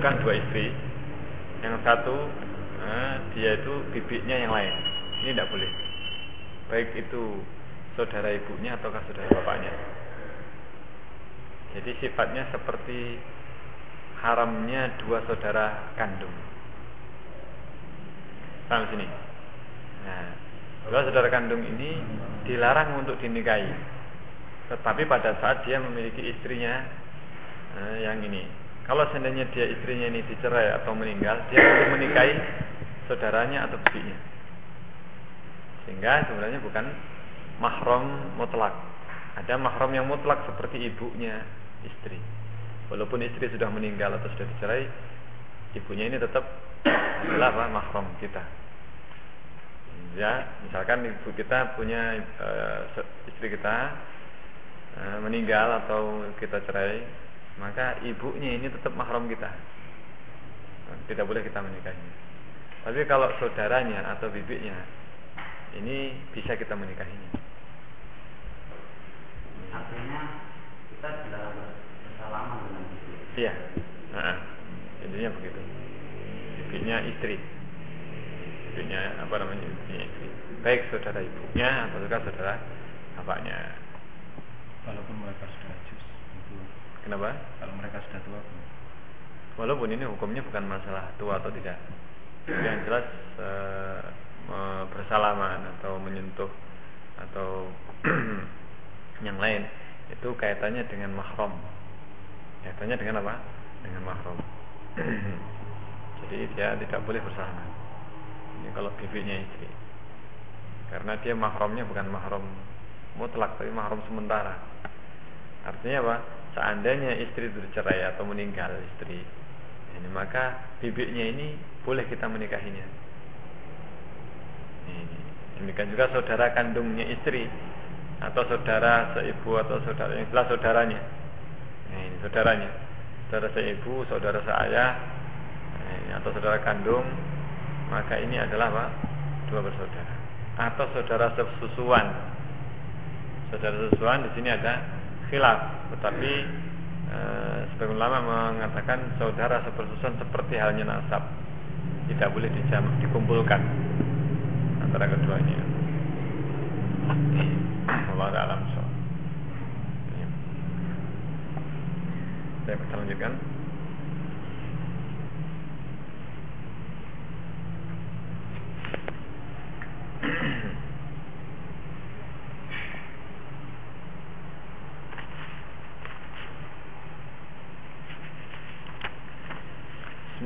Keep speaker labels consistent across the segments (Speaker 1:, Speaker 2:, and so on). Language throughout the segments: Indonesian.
Speaker 1: mengumpulkan dua istri, yang satu nah, dia itu bibinya yang lain. Ini tidak boleh. Baik itu saudara ibunya ataukah saudara bapaknya. Jadi sifatnya seperti haramnya dua saudara kandung. Sampai sini. Nah, dua saudara kandung ini dilarang untuk dinikahi. Tetapi pada saat dia memiliki istrinya eh, yang ini, kalau seandainya dia istrinya ini dicerai atau meninggal, dia boleh menikahi saudaranya atau bibinya. Sehingga sebenarnya bukan mahram mutlak. Ada mahram yang mutlak seperti ibunya istri. Walaupun istri sudah meninggal atau sudah dicerai, ibunya ini tetap adalah mahram kita. Ya, misalkan ibu kita punya e, istri kita e, meninggal atau kita cerai, maka ibunya ini tetap mahram kita. Tidak boleh kita menikahinya. Tapi kalau saudaranya atau bibinya ini bisa kita menikahinya.
Speaker 2: Artinya kita tidak bersalaman dengan bibi.
Speaker 1: Iya. Nah, intinya begitu. Bibinya istri. Bibinya apa namanya? Bibinya istri. Baik saudara ibunya atau juga saudara bapaknya.
Speaker 3: Walaupun mereka sudah.
Speaker 1: Kenapa?
Speaker 3: Kalau mereka sudah tua.
Speaker 1: Walaupun ini hukumnya bukan masalah tua atau tidak. Yang jelas e, bersalaman atau menyentuh atau yang lain itu kaitannya dengan mahram. Kaitannya dengan apa? Dengan mahram. Jadi dia tidak boleh bersalaman. Ini kalau bibinya istri. Karena dia mahramnya bukan mahram mutlak tapi mahram sementara. Artinya apa? Seandainya istri bercerai atau meninggal istri, ini maka bibiknya ini boleh kita menikahinya. Demikian juga saudara kandungnya istri atau saudara seibu atau saudara yang jelas saudaranya. Ini saudaranya. Saudara seibu, saudara seayah atau saudara kandung, maka ini adalah apa? Dua bersaudara. Atau saudara sesusuan. Saudara sesusuan di sini ada khilaf, tetapi e, sebagian ulama mengatakan saudara sepersusuan seperti halnya nasab. Tidak boleh dijam, dikumpulkan antara keduanya. Allah alam so. Ya. Saya lanjutkan.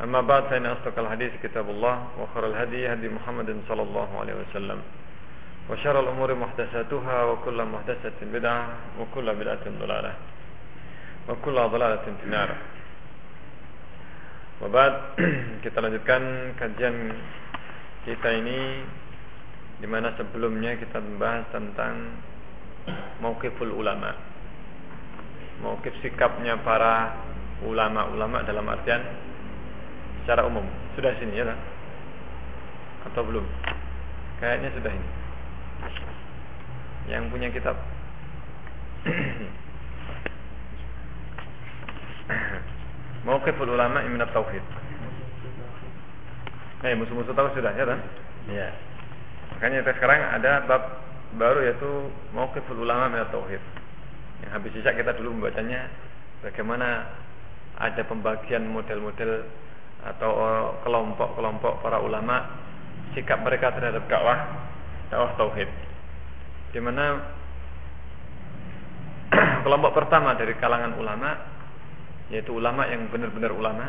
Speaker 1: أما بعد فإن أصدق الحديث كتاب الله وخير الهدي هدي محمد صلى الله عليه وسلم وشر الأمور محدثاتها وكل محدثة بدعة وكل بدعة ضلالة وكل ضلالة في النار Wabad kita lanjutkan kajian kita ini di mana sebelumnya kita membahas tentang mauqiful ulama. Mauqif sikapnya para ulama-ulama dalam artian secara umum. Sudah sini ya kan? Atau belum? Kayaknya sudah ini yang punya kitab Mauqiful ulama min tauhid Eh musuh-musuh tahu sudah ya kan? Iya. Makanya kita sekarang ada bab baru yaitu Mauqiful ulama min tauhid. Yang habis sisa kita dulu membacanya bagaimana ada pembagian model-model atau kelompok-kelompok para ulama sikap mereka terhadap dakwah dakwah tauhid. Di mana kelompok pertama dari kalangan ulama yaitu ulama yang benar-benar ulama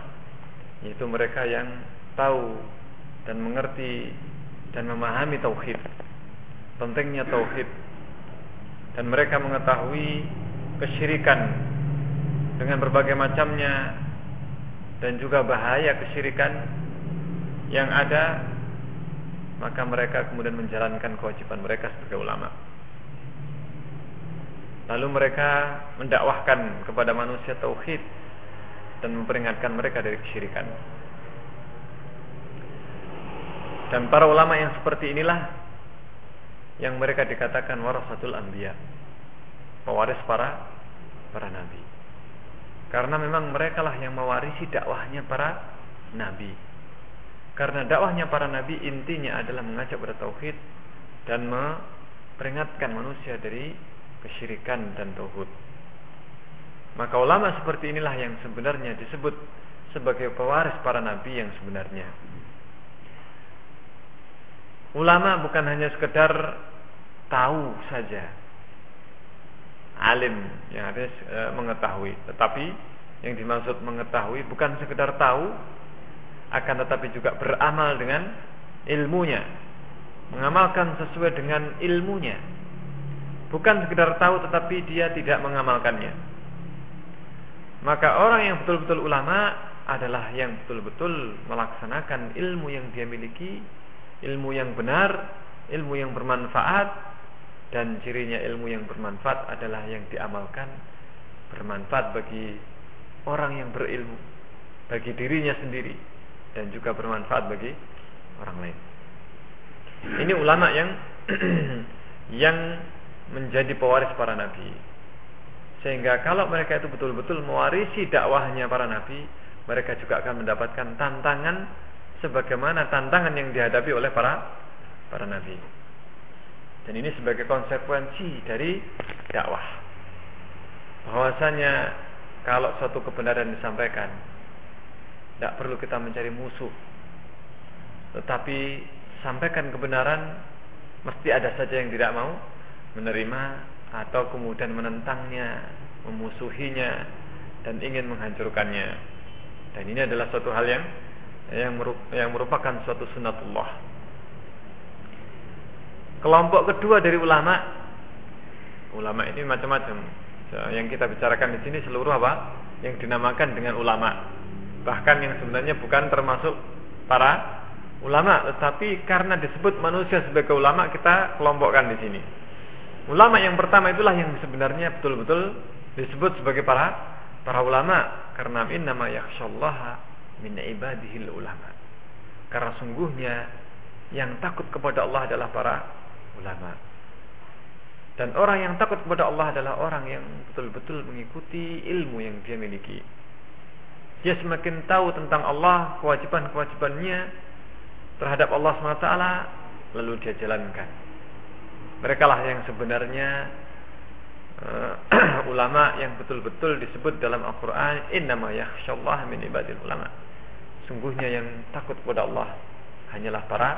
Speaker 1: yaitu mereka yang tahu dan mengerti dan memahami tauhid pentingnya tauhid dan mereka mengetahui kesyirikan dengan berbagai macamnya dan juga bahaya kesyirikan yang ada maka mereka kemudian menjalankan kewajiban mereka sebagai ulama. Lalu mereka mendakwahkan kepada manusia tauhid dan memperingatkan mereka dari kesyirikan. Dan para ulama yang seperti inilah yang mereka dikatakan warasatul anbiya pewaris para para nabi karena memang mereka lah yang mewarisi dakwahnya para nabi. Karena dakwahnya para nabi intinya adalah mengajak pada tauhid dan memperingatkan manusia dari kesyirikan dan tauhid. Maka ulama seperti inilah yang sebenarnya disebut sebagai pewaris para nabi yang sebenarnya. Ulama bukan hanya sekedar tahu saja, alim yang harus e, mengetahui. Tetapi yang dimaksud mengetahui bukan sekedar tahu akan tetapi juga beramal dengan ilmunya. Mengamalkan sesuai dengan ilmunya. Bukan sekedar tahu tetapi dia tidak mengamalkannya. Maka orang yang betul-betul ulama adalah yang betul-betul melaksanakan ilmu yang dia miliki ilmu yang benar ilmu yang bermanfaat dan cirinya ilmu yang bermanfaat adalah yang diamalkan bermanfaat bagi orang yang berilmu bagi dirinya sendiri dan juga bermanfaat bagi orang lain. Ini ulama yang yang menjadi pewaris para nabi. Sehingga kalau mereka itu betul-betul mewarisi dakwahnya para nabi mereka juga akan mendapatkan tantangan sebagaimana tantangan yang dihadapi oleh para para nabi dan ini sebagai konsekuensi dari dakwah. Bahwasanya kalau suatu kebenaran disampaikan, tidak perlu kita mencari musuh. Tetapi sampaikan kebenaran, mesti ada saja yang tidak mau menerima atau kemudian menentangnya, memusuhinya dan ingin menghancurkannya. Dan ini adalah suatu hal yang yang merupakan suatu sunatullah Kelompok kedua dari ulama, ulama ini macam-macam. Yang kita bicarakan di sini seluruh apa? Yang dinamakan dengan ulama. Bahkan yang sebenarnya bukan termasuk para ulama, tetapi karena disebut manusia sebagai ulama kita kelompokkan di sini. Ulama yang pertama itulah yang sebenarnya betul-betul disebut sebagai para para ulama karena in nama yakhshallaha min ibadihil ulama. Karena sungguhnya yang takut kepada Allah adalah para ulama. Dan orang yang takut kepada Allah adalah orang yang betul-betul mengikuti ilmu yang dia miliki. Dia semakin tahu tentang Allah, kewajiban-kewajibannya terhadap Allah SWT, lalu dia jalankan. Mereka lah yang sebenarnya uh, ulama yang betul-betul disebut dalam Al-Quran, Innama yakhshallah min ibadil ulama. Sungguhnya yang takut kepada Allah hanyalah para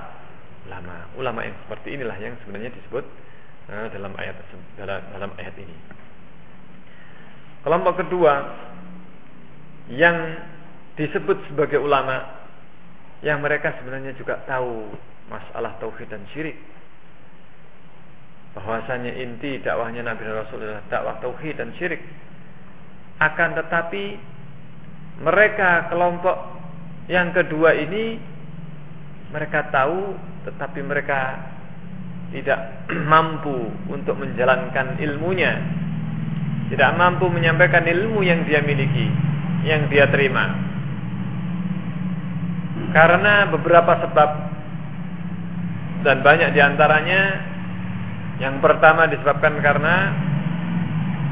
Speaker 1: ulama. Ulama yang seperti inilah yang sebenarnya disebut uh, dalam ayat dalam, dalam ayat ini. Kelompok kedua yang disebut sebagai ulama yang mereka sebenarnya juga tahu masalah tauhid dan syirik. Bahwasanya inti dakwahnya Nabi Rasul adalah dakwah tauhid dan syirik. Akan tetapi mereka kelompok yang kedua ini mereka tahu tetapi mereka tidak mampu untuk menjalankan ilmunya. Tidak mampu menyampaikan ilmu yang dia miliki yang dia terima. Karena beberapa sebab dan banyak di antaranya yang pertama disebabkan karena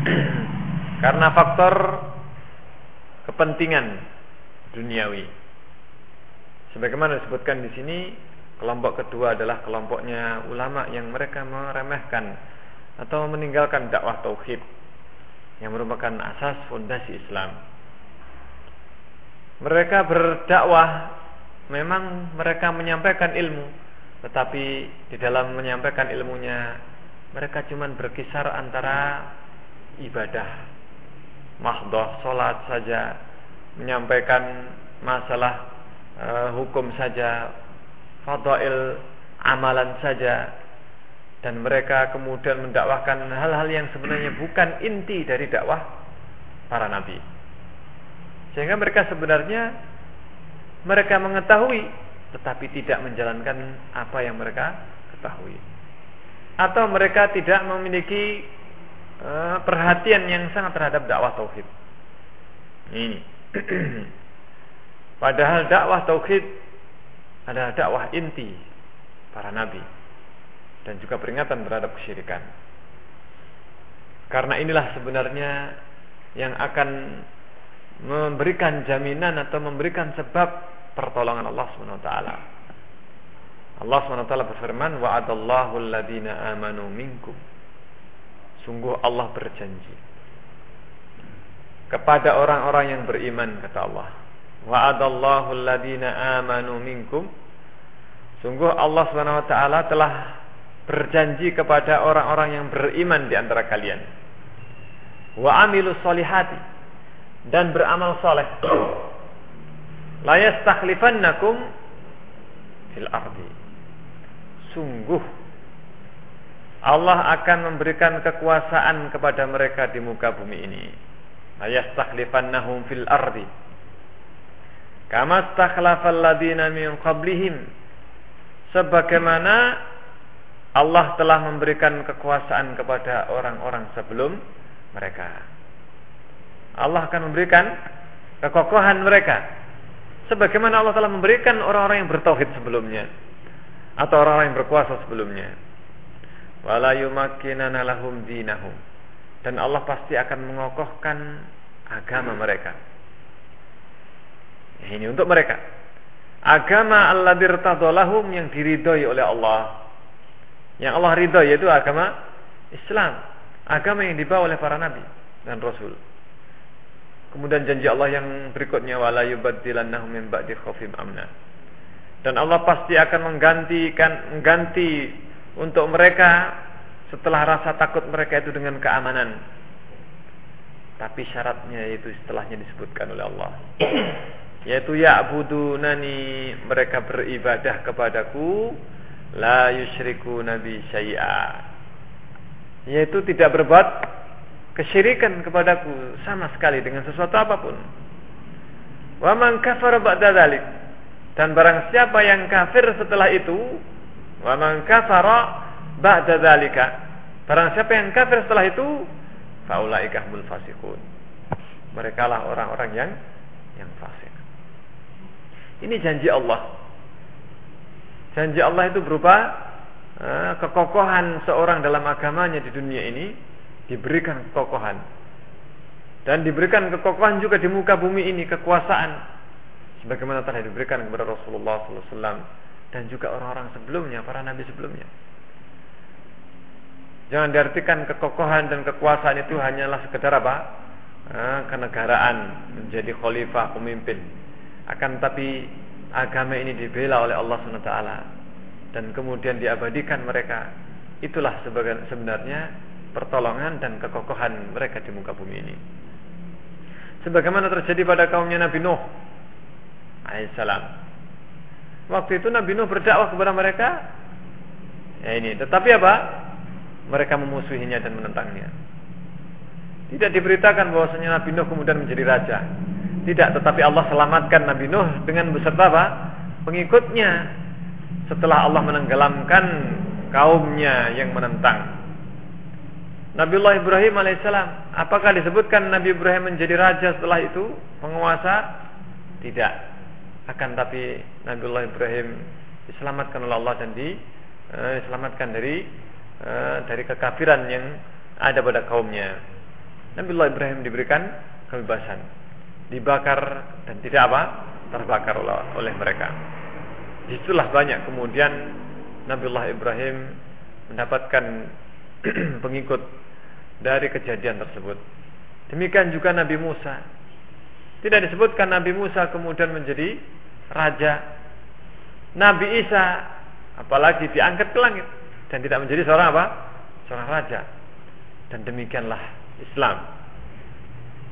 Speaker 1: karena faktor kepentingan duniawi sebagaimana disebutkan di sini Kelompok kedua adalah kelompoknya ulama yang mereka meremehkan atau meninggalkan dakwah tauhid yang merupakan asas fondasi Islam. Mereka berdakwah memang mereka menyampaikan ilmu, tetapi di dalam menyampaikan ilmunya mereka cuma berkisar antara ibadah mahdoh, sholat saja, menyampaikan masalah e, hukum saja, fadail amalan saja, dan mereka kemudian mendakwahkan hal-hal yang sebenarnya bukan inti dari dakwah para nabi. Sehingga mereka sebenarnya mereka mengetahui tetapi tidak menjalankan apa yang mereka ketahui. Atau mereka tidak memiliki uh, perhatian yang sangat terhadap dakwah tauhid. Ini. Padahal dakwah tauhid adalah dakwah inti para nabi dan juga peringatan terhadap kesyirikan. Karena inilah sebenarnya yang akan memberikan jaminan atau memberikan sebab pertolongan Allah SWT. Allah SWT berfirman, "Wa'adallahu alladhina amanu minkum." Sungguh Allah berjanji kepada orang-orang yang beriman kata Allah. Wa'adallahu alladhina amanu minkum. Sungguh Allah SWT telah berjanji kepada orang-orang yang beriman di antara kalian. Wa amilu solihati dan beramal soleh. La yastakhlifannakum fil ardi. Sungguh Allah akan memberikan kekuasaan kepada mereka di muka bumi ini. La fil ardi. Kama stakhlafal ladina min qablihim. Sebagaimana Allah telah memberikan kekuasaan kepada orang-orang sebelum mereka. Allah akan memberikan kekokohan mereka. Sebagaimana Allah telah memberikan orang-orang yang bertauhid sebelumnya atau orang-orang yang berkuasa sebelumnya. Wala yumakkinana lahum. Dan Allah pasti akan mengokohkan agama mereka. Ini untuk mereka. Agama Allah dirtadolahum yang diridhoi oleh Allah yang Allah ridho yaitu agama Islam, agama yang dibawa oleh para nabi dan rasul. Kemudian janji Allah yang berikutnya wala yubaddilannahum min ba'di khaufim amna. Dan Allah pasti akan menggantikan mengganti untuk mereka setelah rasa takut mereka itu dengan keamanan. Tapi syaratnya itu setelahnya disebutkan oleh Allah. Yaitu ya'budunani mereka beribadah kepadaku la yusyriku nabi syai'a. Yaitu tidak berbuat kesyirikan kepadaku sama sekali dengan sesuatu apa pun. Wa man kafara ba'da dzalik dan barang siapa yang kafir setelah itu wa man kafara ba'da dzalika barang siapa yang kafir setelah itu faulaika humul fasiqun. Mereka lah orang-orang yang yang fasik ini janji Allah Janji Allah itu berupa uh, kekokohan seorang dalam agamanya di dunia ini diberikan kekokohan dan diberikan kekokohan juga di muka bumi ini kekuasaan sebagaimana telah diberikan kepada Rasulullah SAW dan juga orang-orang sebelumnya para nabi sebelumnya. Jangan diartikan kekokohan dan kekuasaan itu hanyalah sekedar apa? Nah, kenegaraan menjadi khalifah pemimpin. Akan tapi agama ini dibela oleh Allah SWT. Dan kemudian diabadikan mereka. Itulah sebenarnya pertolongan dan kekokohan mereka di muka bumi ini. Sebagaimana terjadi pada kaumnya Nabi Nuh alaihissalam waktu itu Nabi Nuh berdakwah kepada mereka. Ya ini tetapi apa? Mereka memusuhinya dan menentangnya. Tidak diberitakan bahwasanya Nabi Nuh kemudian menjadi raja tidak, tetapi Allah selamatkan Nabi Nuh dengan beserta apa? Pengikutnya setelah Allah menenggelamkan kaumnya yang menentang. Nabiullah Ibrahim alaihissalam, apakah disebutkan Nabi Ibrahim menjadi raja setelah itu, penguasa? Tidak. Akan tapi Nabiullah Ibrahim diselamatkan oleh Allah dan diselamatkan dari eh, dari kekafiran yang ada pada kaumnya. Nabiullah Ibrahim diberikan kebebasan dibakar dan tidak apa terbakar oleh, mereka. Di situlah banyak kemudian Nabiullah Ibrahim mendapatkan pengikut dari kejadian tersebut. Demikian juga Nabi Musa. Tidak disebutkan Nabi Musa kemudian menjadi raja. Nabi Isa apalagi diangkat ke langit dan tidak menjadi seorang apa? Seorang raja. Dan demikianlah Islam.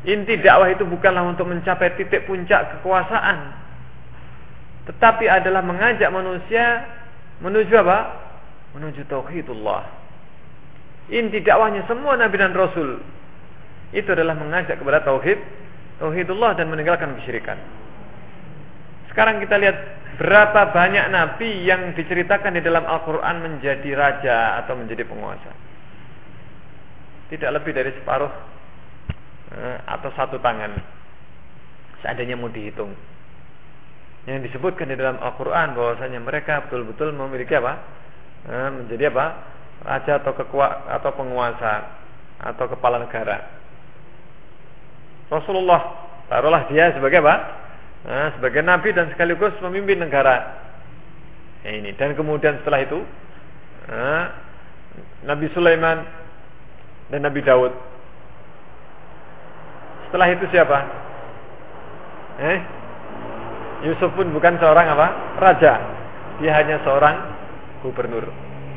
Speaker 1: Inti dakwah itu bukanlah untuk mencapai titik puncak kekuasaan, tetapi adalah mengajak manusia menuju apa? Menuju tauhidullah. Inti dakwahnya semua nabi dan rasul itu adalah mengajak kepada tauhid, tauhidullah dan meninggalkan kesyirikan. Sekarang kita lihat berapa banyak nabi yang diceritakan di dalam Al-Qur'an menjadi raja atau menjadi penguasa. Tidak lebih dari separuh atau satu tangan. Seandainya mau dihitung yang disebutkan di dalam Al-Quran bahwasanya mereka betul-betul memiliki apa? Eh, menjadi apa? Raja atau kekua atau penguasa atau kepala negara. Rasulullah taruhlah dia sebagai apa? Eh, sebagai nabi dan sekaligus memimpin negara. Ini dan kemudian setelah itu eh, Nabi Sulaiman dan Nabi Daud. Setelah itu siapa? Eh, Yusuf pun bukan seorang apa? Raja. Dia hanya seorang gubernur.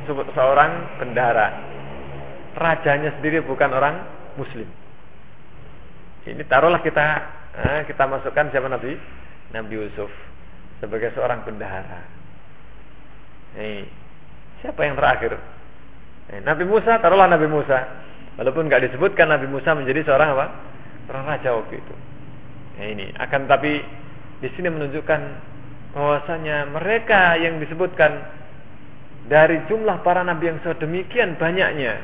Speaker 1: Seorang bendara. Rajanya sendiri bukan orang muslim. Ini taruhlah kita eh, kita masukkan siapa Nabi? Nabi Yusuf sebagai seorang bendahara. Nih, siapa yang terakhir? Nih, Nabi Musa, taruhlah Nabi Musa. Walaupun nggak disebutkan Nabi Musa menjadi seorang apa? Seorang raja waktu itu. Nah, ini. Akan tapi di sini menunjukkan bahwasanya mereka yang disebutkan dari jumlah para nabi yang sedemikian banyaknya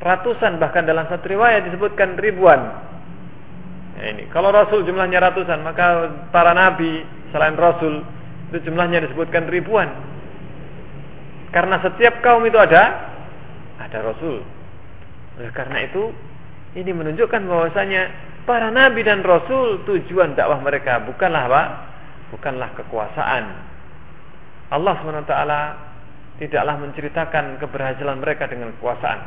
Speaker 1: ratusan bahkan dalam satu riwayat disebutkan ribuan. Nah, ini. Kalau rasul jumlahnya ratusan maka para nabi selain rasul itu jumlahnya disebutkan ribuan. Karena setiap kaum itu ada ada rasul. Oleh karena itu ini menunjukkan bahwasanya para nabi dan rasul tujuan dakwah mereka bukanlah apa? Bukanlah kekuasaan. Allah SWT tidaklah menceritakan keberhasilan mereka dengan kekuasaan.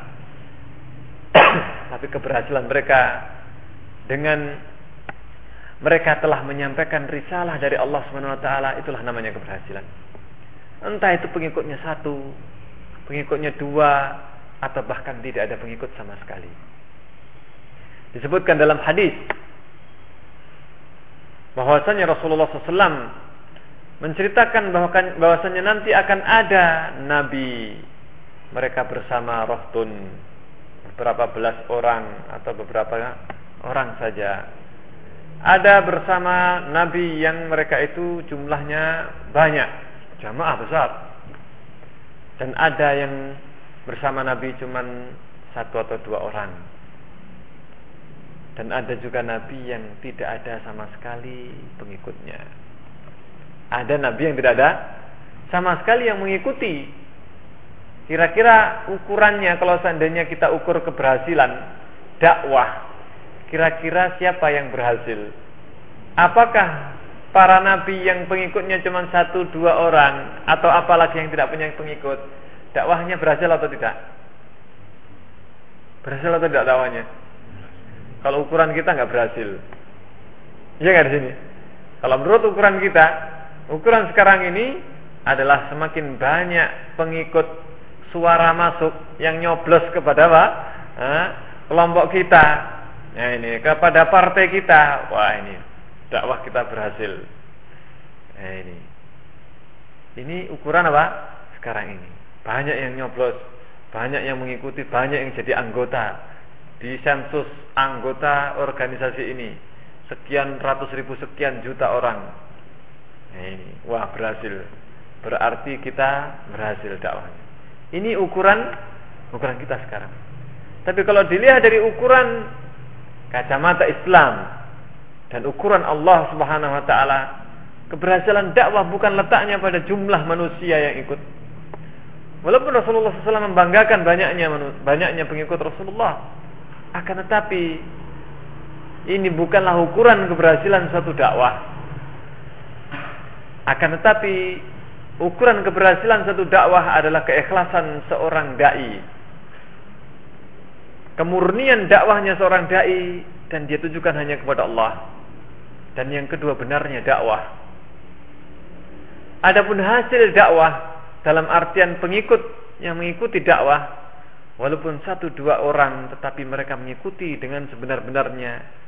Speaker 1: Tapi keberhasilan mereka dengan mereka telah menyampaikan risalah dari Allah SWT itulah namanya keberhasilan. Entah itu pengikutnya satu, pengikutnya dua, atau bahkan tidak ada pengikut sama sekali disebutkan dalam hadis bahwasanya Rasulullah SAW menceritakan bahwasanya nanti akan ada nabi mereka bersama rohtun. Beberapa belas orang atau beberapa orang saja. Ada bersama nabi yang mereka itu jumlahnya banyak jamaah besar. Dan ada yang bersama nabi cuman satu atau dua orang dan ada juga nabi yang tidak ada sama sekali pengikutnya. Ada nabi yang tidak ada sama sekali yang mengikuti. Kira-kira ukurannya kalau seandainya kita ukur keberhasilan dakwah, kira-kira siapa yang berhasil? Apakah para nabi yang pengikutnya cuma satu dua orang atau apalagi yang tidak punya pengikut dakwahnya berhasil atau tidak berhasil atau tidak dakwahnya kalau ukuran kita nggak berhasil. Iya nggak di sini? Kalau menurut ukuran kita, ukuran sekarang ini adalah semakin banyak pengikut suara masuk yang nyoblos kepada apa? Eh, kelompok kita. Nah ini kepada partai kita. Wah ini dakwah kita berhasil. Nah ini. Ini ukuran apa? Sekarang ini. Banyak yang nyoblos, banyak yang mengikuti, banyak yang jadi anggota di sensus anggota organisasi ini. Sekian ratus ribu sekian juta orang. Nah, ini. Wah berhasil. Berarti kita berhasil dakwahnya. Ini ukuran ukuran kita sekarang. Tapi kalau dilihat dari ukuran kacamata Islam dan ukuran Allah Subhanahu wa taala keberhasilan dakwah bukan letaknya pada jumlah manusia yang ikut. Walaupun Rasulullah SAW membanggakan banyaknya banyaknya pengikut Rasulullah akan tetapi ini bukanlah ukuran keberhasilan suatu dakwah. Akan tetapi ukuran keberhasilan satu dakwah adalah keikhlasan seorang dai. Kemurnian dakwahnya seorang dai dan dia tujukan hanya kepada Allah. dan yang kedua benarnya dakwah. Adapun hasil dakwah dalam artian pengikut yang mengikuti dakwah walaupun satu dua orang tetapi mereka mengikuti dengan sebenar-benarnya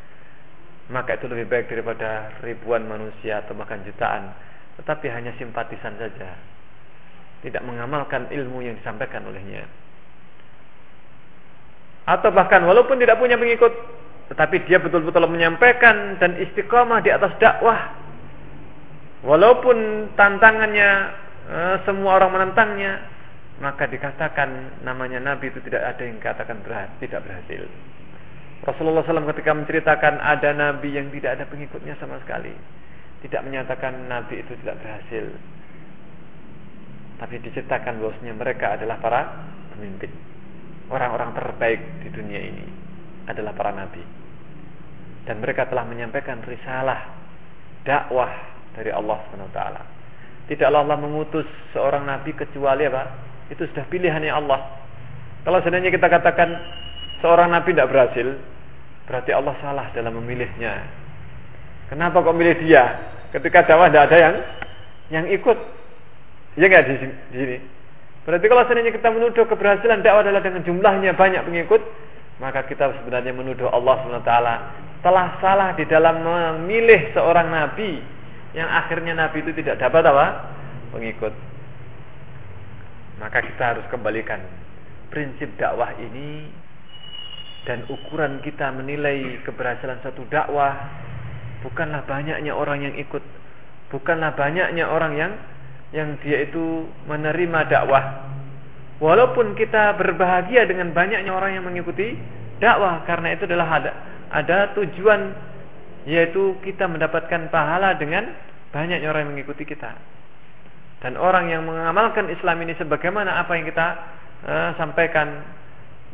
Speaker 1: maka itu lebih baik daripada ribuan manusia atau bahkan jutaan. Tetapi hanya simpatisan saja. Tidak mengamalkan ilmu yang disampaikan olehnya. Atau bahkan walaupun tidak punya pengikut tetapi dia betul-betul menyampaikan dan istiqomah di atas dakwah. Walaupun tantangannya eh, semua orang menentangnya maka dikatakan namanya nabi itu tidak ada yang katakan berhasil, tidak berhasil. Rasulullah SAW ketika menceritakan ada nabi yang tidak ada pengikutnya sama sekali, tidak menyatakan nabi itu tidak berhasil. Tapi diceritakan bahwasanya mereka adalah para pemimpin. Orang-orang terbaik di dunia ini adalah para nabi. Dan mereka telah menyampaikan risalah dakwah dari Allah SWT. Tidaklah Allah mengutus seorang nabi kecuali apa? Itu sudah pilihannya Allah. Kalau seandainya kita katakan seorang nabi tidak berhasil, berarti Allah salah dalam memilihnya. Kenapa kok milih dia? Ketika dakwah tidak ada yang yang ikut. Ya nggak di, sini. Berarti kalau seandainya kita menuduh keberhasilan dakwah adalah dengan jumlahnya banyak pengikut, maka kita sebenarnya menuduh Allah SWT telah salah di dalam memilih seorang nabi yang akhirnya nabi itu tidak dapat apa? pengikut. Maka kita harus kembalikan prinsip dakwah ini dan ukuran kita menilai keberhasilan satu dakwah. Bukanlah banyaknya orang yang ikut, bukanlah banyaknya orang yang yang dia itu menerima dakwah. Walaupun kita berbahagia dengan banyaknya orang yang mengikuti dakwah karena itu adalah ada ada tujuan yaitu kita mendapatkan pahala dengan banyaknya orang yang mengikuti kita dan orang yang mengamalkan Islam ini sebagaimana apa yang kita uh, sampaikan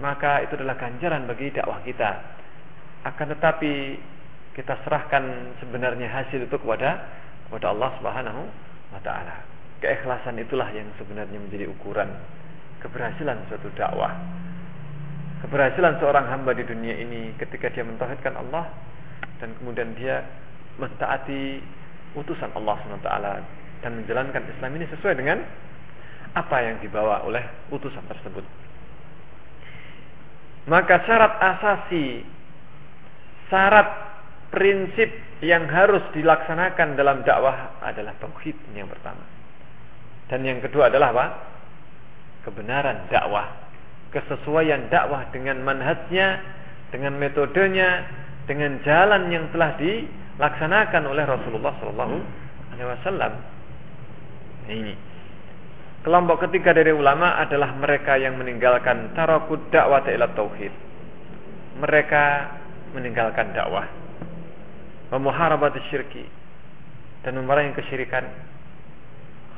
Speaker 1: maka itu adalah ganjaran bagi dakwah kita. Akan tetapi kita serahkan sebenarnya hasil itu kepada kepada Allah Subhanahu wa taala. Keikhlasan itulah yang sebenarnya menjadi ukuran keberhasilan suatu dakwah. Keberhasilan seorang hamba di dunia ini ketika dia mentauhidkan Allah dan kemudian dia mentaati utusan Allah taala dan menjalankan Islam ini sesuai dengan apa yang dibawa oleh utusan tersebut. Maka syarat asasi, syarat prinsip yang harus dilaksanakan dalam dakwah adalah tauhid yang pertama. Dan yang kedua adalah apa? Kebenaran dakwah, kesesuaian dakwah dengan manhajnya, dengan metodenya, dengan jalan yang telah dilaksanakan oleh Rasulullah Wasallam. Nah, ini. Kelompok ketiga dari ulama adalah mereka yang meninggalkan tarakud dakwah ila tauhid. Mereka meninggalkan dakwah. Memuharabat syirki dan memerangi kesyirikan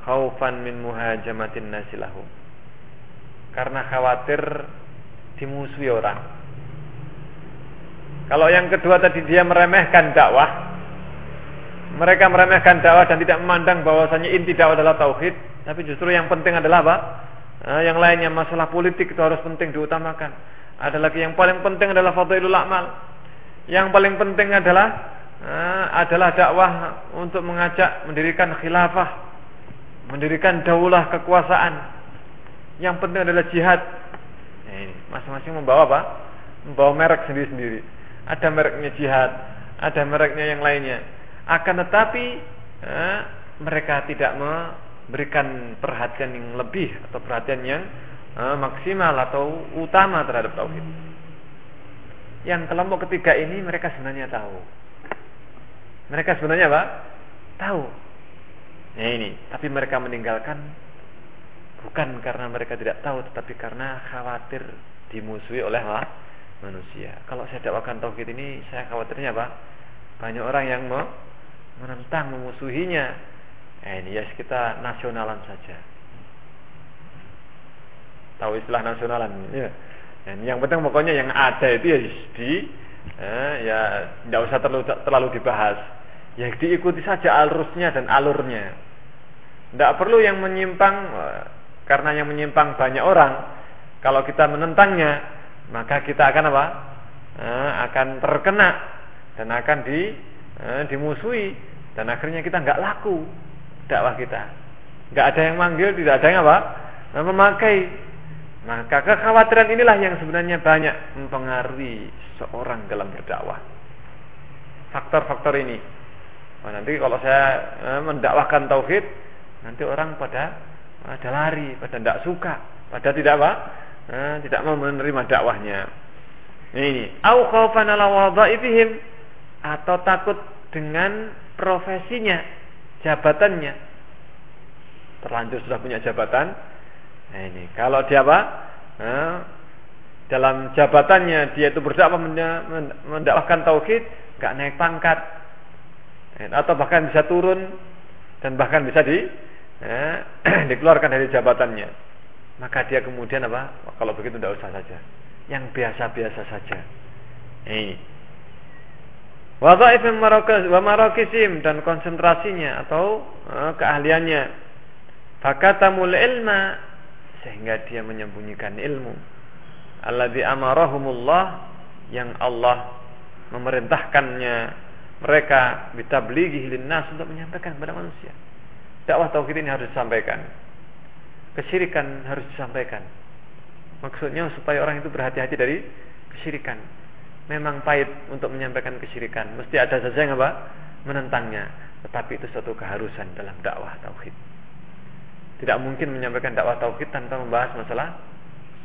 Speaker 1: khaufan min muhajamatin nasilahu. Karena khawatir dimusuhi orang. Kalau yang kedua tadi dia meremehkan dakwah, mereka meremehkan dakwah dan tidak memandang bahwasanya inti dakwah adalah tauhid, tapi justru yang penting adalah apa? Nah, yang lainnya masalah politik itu harus penting diutamakan. Ada lagi yang paling penting adalah fadilul amal. Yang paling penting adalah nah, adalah dakwah untuk mengajak mendirikan khilafah, mendirikan daulah kekuasaan. Yang penting adalah jihad. Nah, masing-masing membawa apa? Membawa merek sendiri-sendiri. Ada mereknya jihad, ada mereknya yang lainnya akan tetapi eh, mereka tidak memberikan perhatian yang lebih atau perhatian yang eh, maksimal atau utama terhadap tauhid. Yang kelompok ketiga ini mereka sebenarnya tahu. Mereka sebenarnya apa? Tahu. Nah ini, tapi mereka meninggalkan bukan karena mereka tidak tahu, tetapi karena khawatir dimusuhi oleh apa? manusia. Kalau saya dakwakan tauhid ini, saya khawatirnya apa? Banyak orang yang mau menentang, memusuhinya. Eh, ini ya kita nasionalan saja. Tahu istilah nasionalan? Ya. Dan yang penting pokoknya yang ada itu ya di eh, ya tidak usah terlalu terlalu dibahas. Ya diikuti saja alurnya dan alurnya. Tidak perlu yang menyimpang eh, karena yang menyimpang banyak orang. Kalau kita menentangnya, maka kita akan apa? Eh, akan terkena dan akan di eh, dimusuhi dan akhirnya kita nggak laku dakwah kita. Nggak ada yang manggil, tidak ada yang apa? Memakai. Maka kekhawatiran inilah yang sebenarnya banyak mempengaruhi seorang dalam berdakwah. Faktor-faktor ini. Nah, nanti kalau saya eh, mendakwahkan tauhid, nanti orang pada pada lari, pada tidak suka, pada tidak apa? Eh, tidak mau menerima dakwahnya. Ini, au khaufan ala atau takut dengan profesinya, jabatannya. Terlanjur sudah punya jabatan. Nah ini, kalau dia apa? Nah, dalam jabatannya dia itu berdakwah mendakwahkan tauhid, nggak naik pangkat, atau bahkan bisa turun dan bahkan bisa di eh, dikeluarkan dari jabatannya. Maka dia kemudian apa? Kalau begitu tidak usah saja yang biasa-biasa saja. Ini. Wadhaif wa marakisim dan konsentrasinya atau uh, keahliannya. Fakatamul ilma sehingga dia menyembunyikan ilmu. Alladzi amarahumullah yang Allah memerintahkannya mereka bitablighi linnas untuk menyampaikan kepada manusia. Dakwah tauhid ini harus disampaikan. Kesyirikan harus disampaikan Maksudnya supaya orang itu berhati-hati dari kesyirikan. Memang pahit untuk menyampaikan kesyirikan. Mesti ada saja yang apa? Menentangnya. Tetapi itu suatu keharusan dalam dakwah tauhid. Tidak mungkin menyampaikan dakwah tauhid tanpa membahas masalah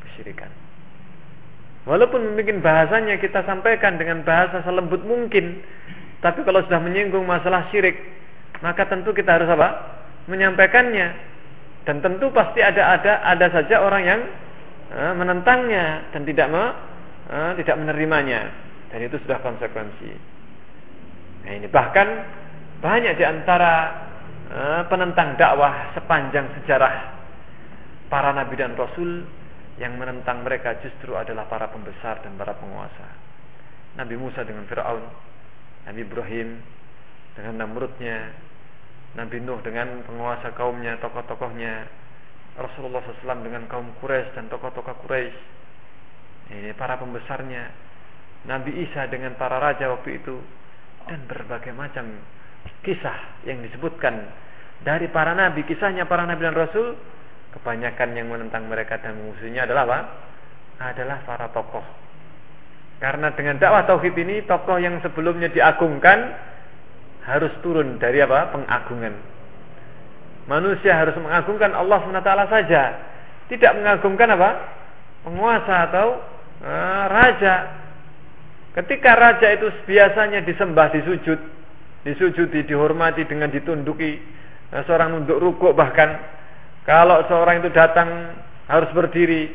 Speaker 1: kesyirikan. Walaupun mungkin bahasanya kita sampaikan dengan bahasa selembut mungkin, tapi kalau sudah menyinggung masalah syirik, maka tentu kita harus apa? Menyampaikannya. Dan tentu pasti ada ada ada saja orang yang Eh, menentangnya dan tidak me, eh, tidak menerimanya dan itu sudah konsekuensi. Nah ini bahkan banyak di antara eh, penentang dakwah sepanjang sejarah para nabi dan rasul yang menentang mereka justru adalah para pembesar dan para penguasa. Nabi Musa dengan Firaun, Nabi Ibrahim dengan Namrudnya, Nabi Nuh dengan penguasa kaumnya, tokoh-tokohnya, Rasulullah SAW dengan kaum Quraisy dan tokoh-tokoh Quraisy. Ini para pembesarnya. Nabi Isa dengan para raja waktu itu dan berbagai macam kisah yang disebutkan dari para nabi, kisahnya para nabi dan rasul, kebanyakan yang menentang mereka dan musuhnya adalah apa? Adalah para tokoh. Karena dengan dakwah tauhid ini tokoh yang sebelumnya diagungkan harus turun dari apa? pengagungan Manusia harus mengagungkan Allah SWT saja. Tidak mengagungkan apa? Penguasa atau uh, raja. Ketika raja itu biasanya disembah, disujud, disujudi, dihormati dengan ditunduki. Nah, seorang nunduk rukuk bahkan. Kalau seorang itu datang harus berdiri.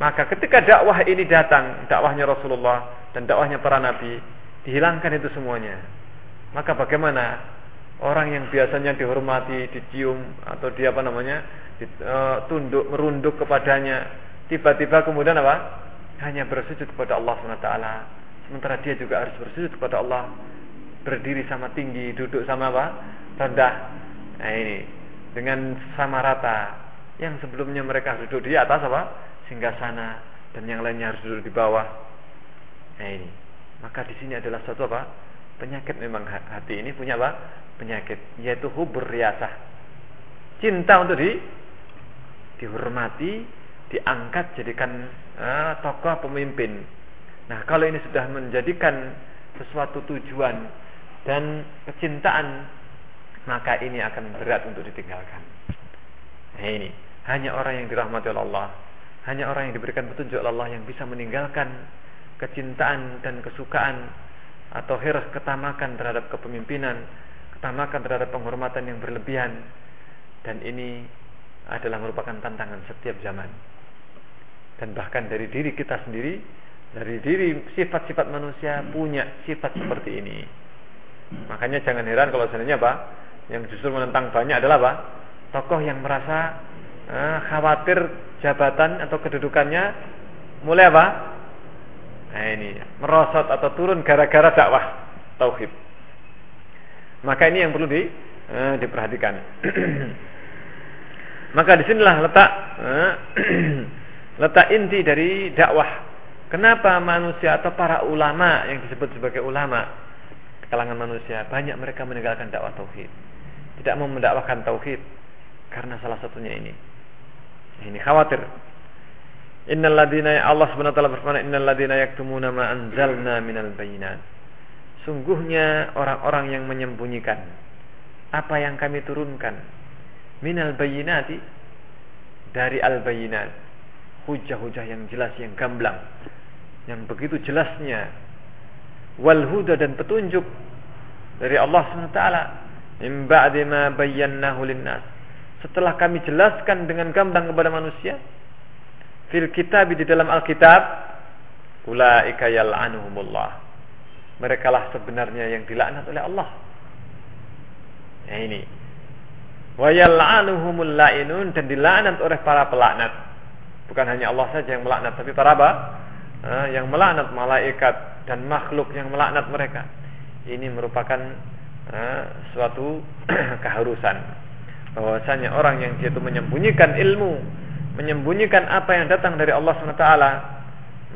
Speaker 1: Maka ketika dakwah ini datang, dakwahnya Rasulullah dan dakwahnya para nabi, dihilangkan itu semuanya. Maka bagaimana orang yang biasanya dihormati, dicium atau dia apa namanya, ditunduk, e, merunduk kepadanya, tiba-tiba kemudian apa? Hanya bersujud kepada Allah SWT. Sementara dia juga harus bersujud kepada Allah, berdiri sama tinggi, duduk sama apa? Rendah. Nah ini dengan sama rata. Yang sebelumnya mereka duduk di atas apa? Sehingga sana dan yang lainnya harus duduk di bawah. Nah ini. Maka di sini adalah satu apa? Penyakit memang hati ini punya apa? Penyakit yaitu hubur riasah. Cinta untuk di dihormati, diangkat jadikan uh, tokoh pemimpin. Nah, kalau ini sudah menjadikan sesuatu tujuan dan kecintaan, maka ini akan berat untuk ditinggalkan. Nah, ini hanya orang yang dirahmati oleh Allah, hanya orang yang diberikan petunjuk oleh Allah yang bisa meninggalkan kecintaan dan kesukaan atau hirah ketamakan terhadap kepemimpinan, ketamakan terhadap penghormatan yang berlebihan dan ini adalah merupakan tantangan setiap zaman. Dan bahkan dari diri kita sendiri, dari diri sifat-sifat manusia punya sifat seperti ini. Makanya jangan heran kalau sebenarnya apa? Yang justru menentang banyak adalah apa? Tokoh yang merasa eh, khawatir jabatan atau kedudukannya mulai apa? Nah ini merosot atau turun gara-gara dakwah tauhid. Maka ini yang perlu di, eh, diperhatikan. Maka di sinilah letak eh, letak inti dari dakwah. Kenapa manusia atau para ulama yang disebut sebagai ulama kalangan manusia banyak mereka meninggalkan dakwah tauhid. Tidak mau mendakwahkan tauhid karena salah satunya ini. Ini khawatir. Innal ladina Allah Subhanahu wa taala berfirman innal ladina yaktumuna ma anzalna minal bayinat. Sungguhnya orang-orang yang menyembunyikan apa yang kami turunkan minal bayinati dari al bayinat hujah-hujah yang jelas yang gamblang. Yang begitu jelasnya wal huda dan petunjuk dari Allah SWT min ba'di ma bayyanahu linnas. Setelah kami jelaskan dengan gamblang kepada manusia fil kitab di dalam Alkitab ulaika yal'anuhumullah. Mereka lah sebenarnya yang dilaknat oleh Allah. Ya ini. Wa yal'anuhumul la'inun dan dilaknat oleh para pelaknat bukan hanya Allah saja yang melaknat tapi para apa yang melaknat malaikat dan makhluk yang melaknat mereka. Ini merupakan suatu keharusan bahwasanya orang yang dia itu menyembunyikan ilmu, menyembunyikan apa yang datang dari Allah SWT,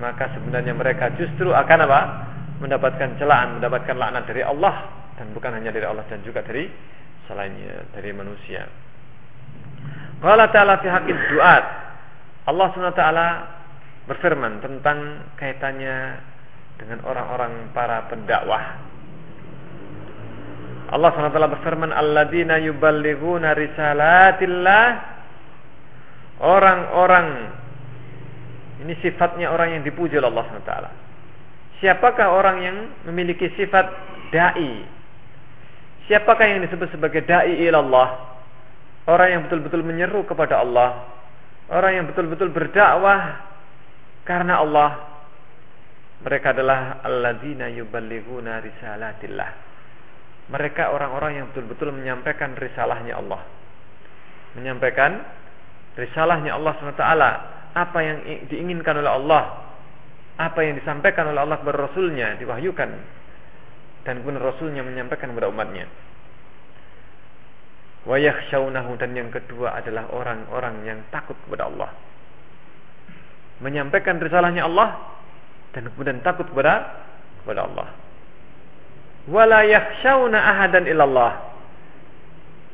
Speaker 1: maka sebenarnya mereka justru akan apa? mendapatkan celaan, mendapatkan laknat dari Allah dan bukan hanya dari Allah dan juga dari selainnya dari manusia. Qala ta'ala fi haqqid du'at. Allah SWT berfirman tentang kaitannya dengan orang-orang para pendakwah. Allah SWT berfirman, Alladzina yuballighuna risalatillah. Orang-orang Ini sifatnya orang yang dipuji oleh Allah SWT Siapakah orang yang memiliki sifat da'i? Siapakah yang disebut sebagai da'i ilallah? Orang yang betul-betul menyeru kepada Allah Orang yang betul-betul berdakwah karena Allah mereka adalah alladzina yuballighuna risalatillah. Mereka orang-orang yang betul-betul menyampaikan risalahnya Allah. Menyampaikan risalahnya Allah SWT. Apa yang diinginkan oleh Allah. Apa yang disampaikan oleh Allah kepada Rasulnya. Diwahyukan. Dan kemudian Rasulnya menyampaikan kepada umatnya. Wa yakhshawnahu dan yang kedua adalah orang-orang yang takut kepada Allah menyampaikan risalahnya Allah dan kemudian takut kepada kepada Allah. Wala yakhshawna ahadan illallah.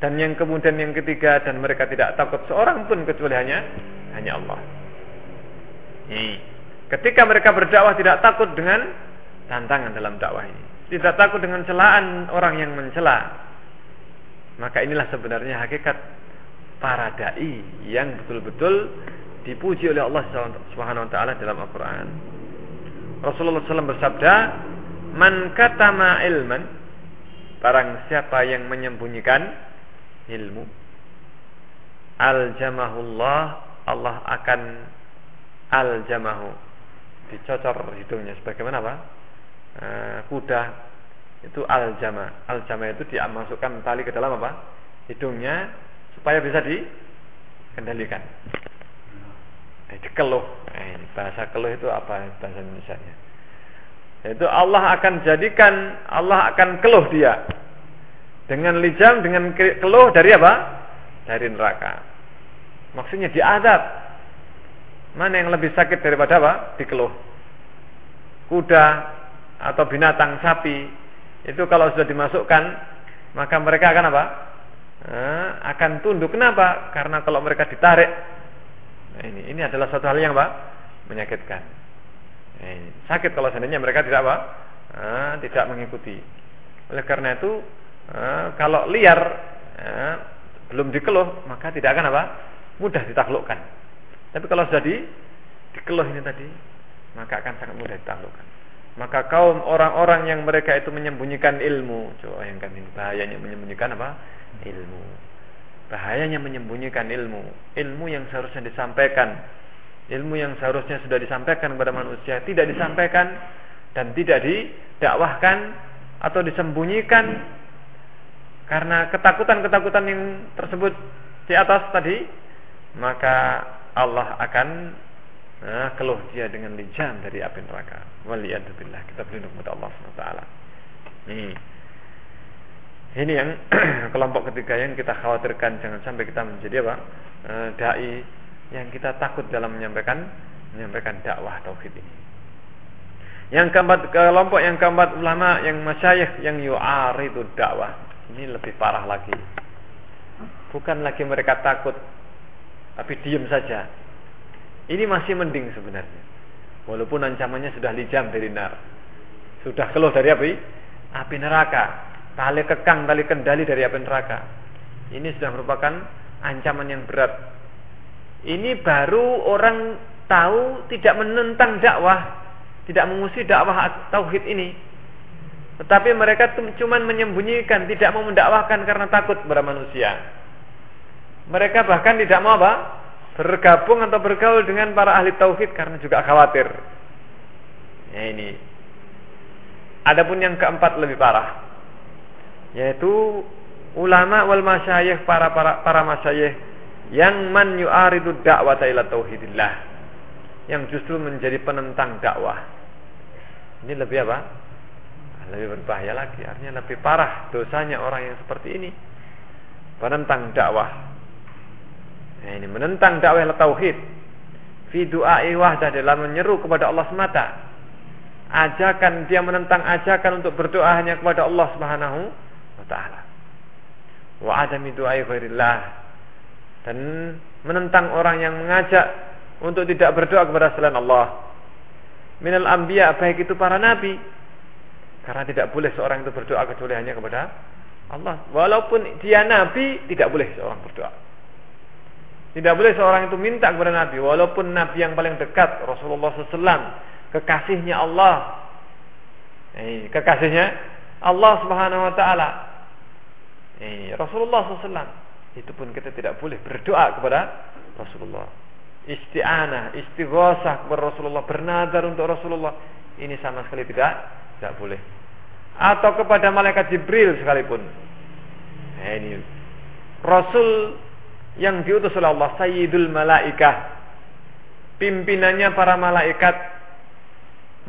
Speaker 1: Dan yang kemudian yang ketiga dan mereka tidak takut seorang pun kecuali hanya hanya Allah. Ini. Ketika mereka berdakwah tidak takut dengan tantangan dalam dakwah ini. Tidak takut dengan celaan orang yang mencela. Maka inilah sebenarnya hakikat para dai yang betul-betul dipuji oleh Allah Subhanahu wa taala dalam Al-Qur'an. Rasulullah SAW bersabda, "Man katama ilman" Barang siapa yang menyembunyikan ilmu, al-jamahullah Allah akan al-jamahu dicocor hidungnya sebagaimana apa? E, kuda itu al-jama. Al-jama itu dimasukkan tali ke dalam apa? Hidungnya supaya bisa dikendalikan jadi keluh. Eh, bahasa keluh itu apa bahasa Indonesia nya? Itu Allah akan jadikan Allah akan keluh dia dengan lijam dengan keluh dari apa? Dari neraka. Maksudnya diadab. Mana yang lebih sakit daripada apa? Dikeluh. Kuda atau binatang sapi itu kalau sudah dimasukkan maka mereka akan apa? Eh, akan tunduk. Kenapa? Karena kalau mereka ditarik Nah, ini ini adalah satu hal yang apa? Menyakitkan. Nah. Sakit kalau seandainya mereka tidak apa? Nah, tidak mengikuti. Oleh karena itu, nah, kalau liar nah, belum dikeluh, maka tidak akan apa? Mudah ditaklukkan. Tapi kalau sudah di dikeluh ini tadi, maka akan sangat mudah ditaklukkan. Maka kaum orang-orang yang mereka itu menyembunyikan ilmu, coba yang ini bahayanya menyembunyikan apa? Ilmu. Bahayanya menyembunyikan ilmu. Ilmu yang seharusnya disampaikan. Ilmu yang seharusnya sudah disampaikan kepada manusia tidak disampaikan dan tidak didakwahkan atau disembunyikan karena ketakutan-ketakutan yang tersebut di atas tadi maka Allah akan nah, keluh dia dengan lijam dari api neraka waliyadzubillah kita berlindung kepada Allah SWT nih ini yang kelompok ketiga yang kita khawatirkan jangan sampai kita menjadi apa? E, dai yang kita takut dalam menyampaikan menyampaikan dakwah tauhid ini. Yang keempat kelompok yang keempat ulama yang masyayikh yang yu'aridu dakwah. Ini lebih parah lagi. Bukan lagi mereka takut tapi diam saja. Ini masih mending sebenarnya. Walaupun ancamannya sudah lijam dari nar. Sudah keluar dari api api neraka. Tali kekang, tali kendali dari api neraka. Ini sudah merupakan ancaman yang berat. Ini baru orang tahu tidak menentang dakwah, tidak mengusir dakwah tauhid ini. Tetapi mereka cuma menyembunyikan, tidak mau mendakwahkan karena takut kepada manusia. Mereka bahkan tidak mau apa? Bergabung atau bergaul dengan para ahli tauhid karena juga khawatir. Ya ini. Adapun yang keempat lebih parah, yaitu ulama wal masyayikh para para para masyayikh yang man yu'aridu da'wata ila tauhidillah yang justru menjadi penentang dakwah. Ini lebih apa? Lebih berbahaya lagi. Artinya lebih parah dosanya orang yang seperti ini. Penentang dakwah. Nah, ini menentang dakwah tauhid. Fi du'ai wahdah dalam menyeru kepada Allah semata. Ajakan dia menentang ajakan untuk berdoa hanya kepada Allah Subhanahu wa taala. Wa adami du'ai ghairillah. Dan menentang orang yang mengajak untuk tidak berdoa kepada selain Allah. Minal anbiya baik itu para nabi. Karena tidak boleh seorang itu berdoa kecuali hanya kepada Allah. Walaupun dia nabi, tidak boleh seorang berdoa. Tidak boleh seorang itu minta kepada nabi, walaupun nabi yang paling dekat Rasulullah SAW, kekasihnya Allah, eh, kekasihnya Allah Subhanahu Wa Taala. Eh, Rasulullah SAW itu pun kita tidak boleh berdoa kepada Rasulullah isti'anah, istighosah kepada Rasulullah, bernadar untuk Rasulullah, ini sama sekali tidak tidak boleh. Atau kepada malaikat Jibril sekalipun. Nah, ini Rasul yang diutus oleh Allah, Sayyidul Malaikah. Pimpinannya para malaikat.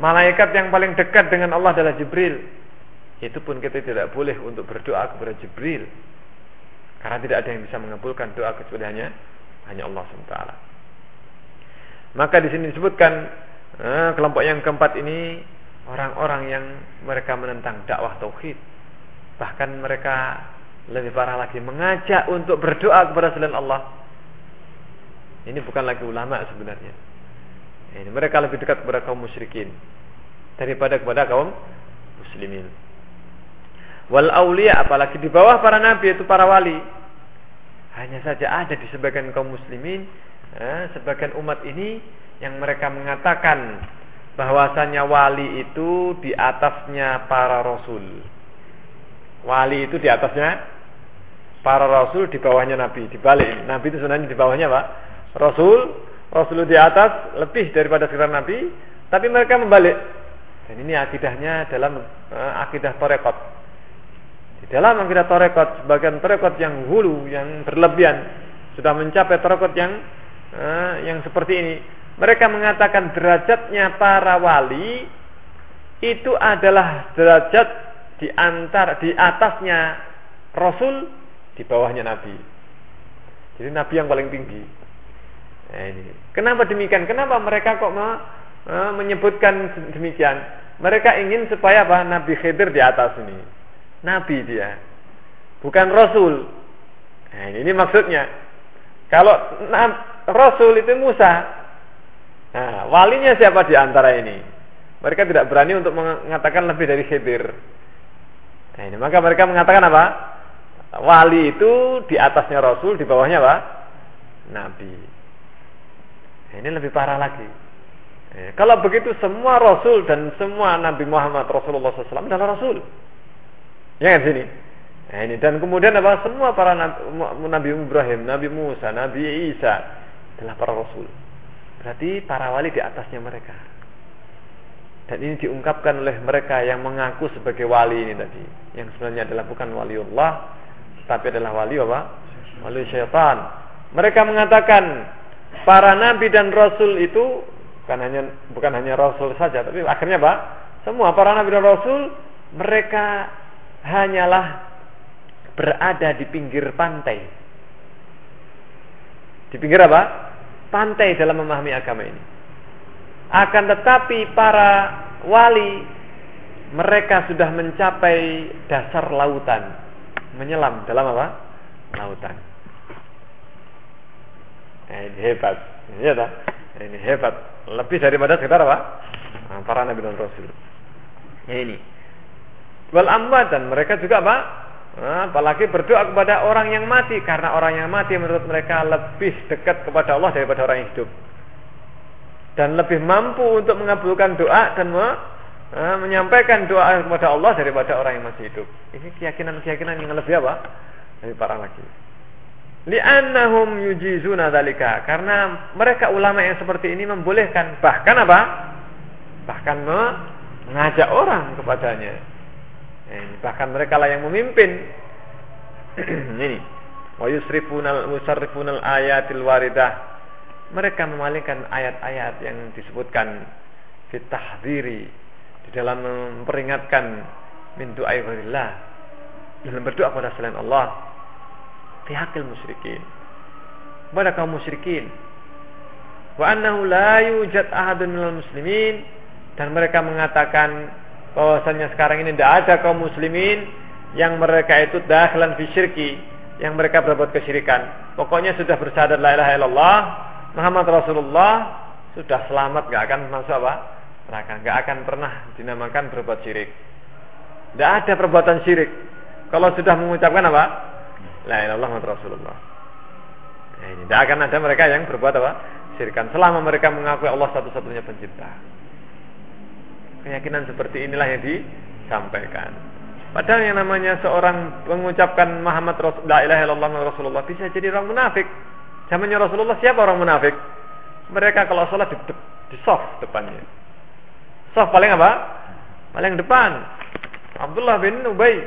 Speaker 1: Malaikat yang paling dekat dengan Allah adalah Jibril. Itu pun kita tidak boleh untuk berdoa kepada Jibril. Karena tidak ada yang bisa mengabulkan doa kecuali hanya hanya Allah SWT. Maka di sini disebutkan eh, kelompok yang keempat ini orang-orang yang mereka menentang dakwah tauhid. Bahkan mereka lebih parah lagi mengajak untuk berdoa kepada selain Allah. Ini bukan lagi ulama sebenarnya. Ini mereka lebih dekat kepada kaum musyrikin daripada kepada kaum muslimin. Wal aulia apalagi di bawah para nabi itu para wali. Hanya saja ada di sebagian kaum muslimin eh, sebagian umat ini yang mereka mengatakan bahwasanya wali itu di atasnya para rasul. Wali itu di atasnya para rasul, di bawahnya nabi. Dibalik, nabi itu sebenarnya di bawahnya pak rasul. Rasul di atas lebih daripada sekitar nabi, tapi mereka membalik. Dan ini akidahnya dalam uh, akidah torekot. Di dalam akidah torekot, sebagian torekot yang hulu, yang berlebihan, sudah mencapai torekot yang eh, yang seperti ini. Mereka mengatakan derajatnya para wali itu adalah derajat di antara di atasnya Rasul, di bawahnya Nabi. Jadi Nabi yang paling tinggi. Nah, ini. Kenapa demikian? Kenapa mereka kok me, eh, menyebutkan demikian? Mereka ingin supaya apa? Nabi Khidir di atas ini. Nabi dia, bukan Rasul. Nah, ini maksudnya. Kalau Rasul itu Musa. Nah, walinya siapa di antara ini? Mereka tidak berani untuk mengatakan lebih dari Khidir. Nah, ini maka mereka mengatakan apa? Wali itu di atasnya Rasul, di bawahnya apa? Nabi. Nah, ini lebih parah lagi. Eh, kalau begitu semua Rasul dan semua Nabi Muhammad Rasulullah SAW adalah Rasul. Ya kan sini? Nah, ini dan kemudian apa? Semua para nabi, nabi Ibrahim, Nabi Musa, Nabi Isa adalah para rasul. Berarti para wali di atasnya mereka. Dan ini diungkapkan oleh mereka yang mengaku sebagai wali ini tadi, yang sebenarnya adalah bukan waliullah, tapi adalah wali apa? Wali syaitan. Mereka mengatakan para nabi dan rasul itu bukan hanya bukan hanya rasul saja, tapi akhirnya apa? Semua para nabi dan rasul mereka hanyalah berada di pinggir pantai. Di pinggir apa? Pantai dalam memahami agama ini. Akan tetapi para wali mereka sudah mencapai dasar lautan, menyelam dalam apa? Lautan. Nah, ini hebat, ya tak? Ini hebat, lebih daripada sekitar apa? Nah, para nabi dan rasul. Ya ini. Wal amwat dan mereka juga apa? Nah, apalagi berdoa kepada orang yang mati karena orang yang mati menurut mereka lebih dekat kepada Allah daripada orang yang hidup dan lebih mampu untuk mengabulkan doa dan me, uh, menyampaikan doa kepada Allah daripada orang yang masih hidup. Ini keyakinan-keyakinan yang lebih apa? Lebih parah lagi. Li'annahum yujizuna dalika karena mereka ulama yang seperti ini membolehkan bahkan apa? Bahkan mengajak orang kepadanya. Ini, bahkan mereka lah yang memimpin. ini. Wa yusrifunal musarrifunal ayatil waridah mereka memalingkan ayat-ayat yang disebutkan fitahdiri di dalam memperingatkan min du'ai dalam berdoa kepada selain Allah pihakil musyrikin. Kepada kaum musyrikin. Wa annahu la yujad ahadun minal muslimin. Dan mereka mengatakan bahwasanya sekarang ini tidak ada kaum muslimin yang mereka itu dakhlan fi syirki yang mereka berbuat kesyirikan. Pokoknya sudah bersyahadat la ilaha illallah Muhammad Rasulullah sudah selamat gak akan masuk apa? Neraka. Gak akan pernah dinamakan berbuat syirik. Tidak ada perbuatan syirik. Kalau sudah mengucapkan apa? La ilaha Muhammad Rasulullah. Nah, tidak akan ada mereka yang berbuat apa? Syirikan. Selama mereka mengakui Allah satu-satunya pencipta. Keyakinan seperti inilah yang disampaikan. Padahal yang namanya seorang mengucapkan Muhammad Rasul, la ilaha illallah Rasulullah bisa jadi orang munafik. Zamannya Rasulullah siapa orang munafik? Mereka kalau sholat di, di, di soft depannya. Soft paling apa? Paling depan. Abdullah bin Ubay.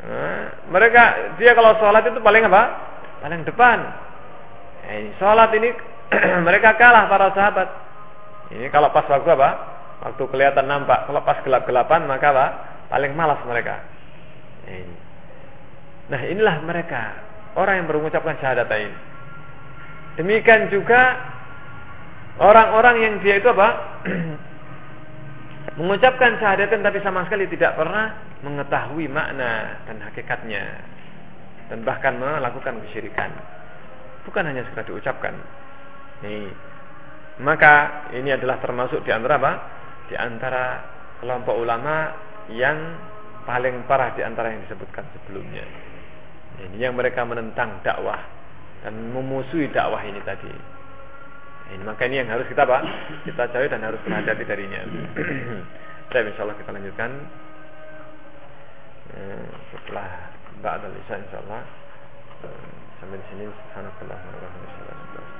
Speaker 1: Nah, mereka dia kalau sholat itu paling apa? Paling depan. Eh, sholat ini mereka kalah para sahabat. Ini kalau pas waktu apa? Waktu kelihatan nampak. Kalau pas gelap-gelapan maka apa? Paling malas mereka. Ini. Nah inilah mereka orang yang mengucapkan ini. Demikian juga orang-orang yang dia itu apa? mengucapkan syahadatan tapi sama sekali tidak pernah mengetahui makna dan hakikatnya dan bahkan melakukan kesyirikan. Bukan hanya sekedar diucapkan. Nih. Maka ini adalah termasuk di antara apa? Di antara kelompok ulama yang paling parah di antara yang disebutkan sebelumnya. Ini yang mereka menentang dakwah dan memusuhi dakwah ini tadi. Ini maka ini yang harus kita pak kita cari dan harus berhati-hati darinya. Baik, insya Allah kita lanjutkan. Eh, setelah Ba'dal Isya insya Allah eh, sampai di sini. Subhanallah wa